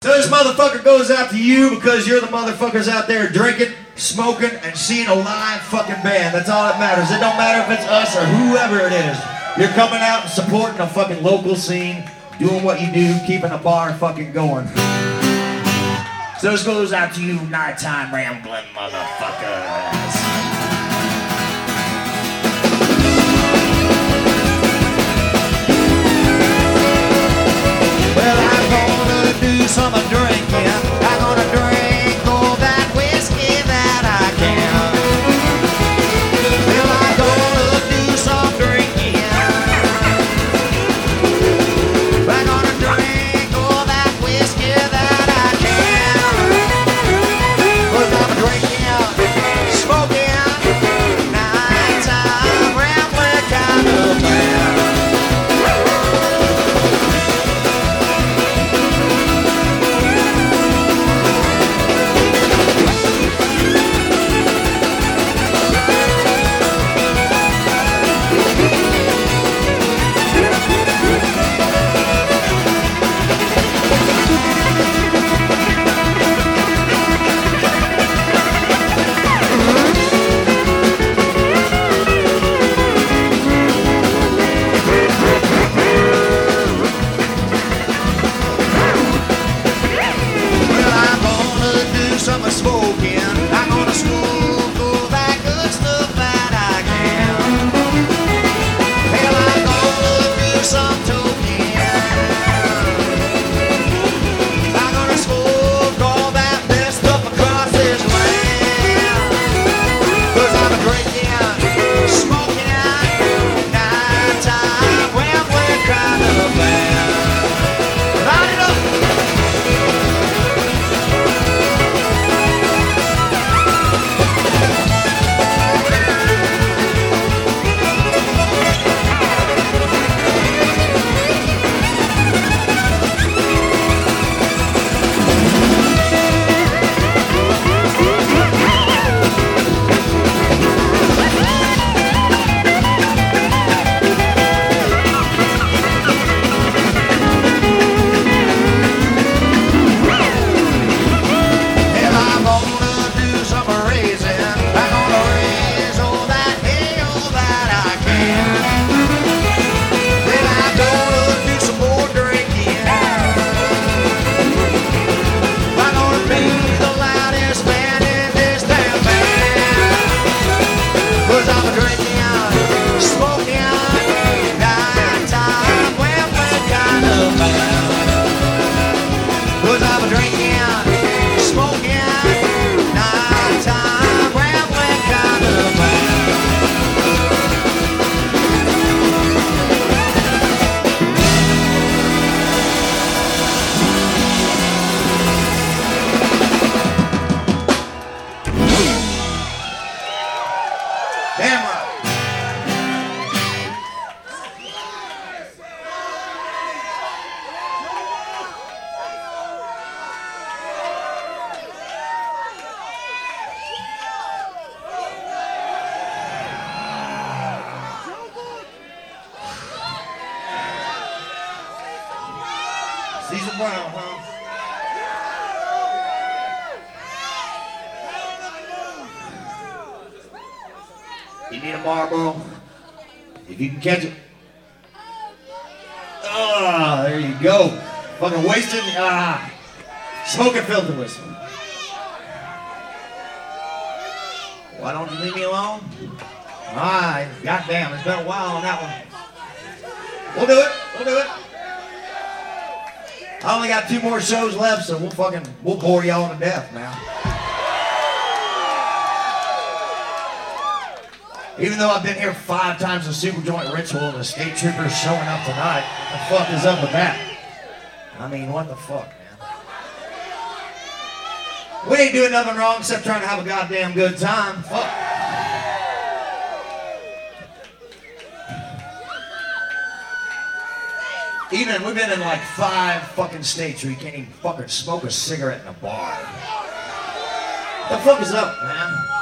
So this motherfucker goes out to you because you're the motherfuckers out there drinking, smoking, and seeing a live fucking band. That's all that matters. It don't matter if it's us or whoever it is. You're coming out and supporting a fucking local scene, doing what you do, keeping a bar fucking going. So this goes out to you nighttime rambling motherfuckers. Smoking. Damn right. Brown, huh? You need a Marlboro? If you can catch it. Ah, there you go. Fucking wasted. Ah, smoking filter whistle. Why don't you leave me alone? Alright, goddamn, it's been a while on that one. We'll do it. We'll do it. I only got two more shows left, so we'll fucking we'll bore y'all to death now. Even though I've been here five times a Superjoint Ritual and the state troopers showing up tonight, the fuck is up with that? I mean, what the fuck, man? We ain't doing nothing wrong except trying to have a goddamn good time. Fuck. Even we've been in like five fucking states where you can't even fucking smoke a cigarette in a bar. The fuck is up, man?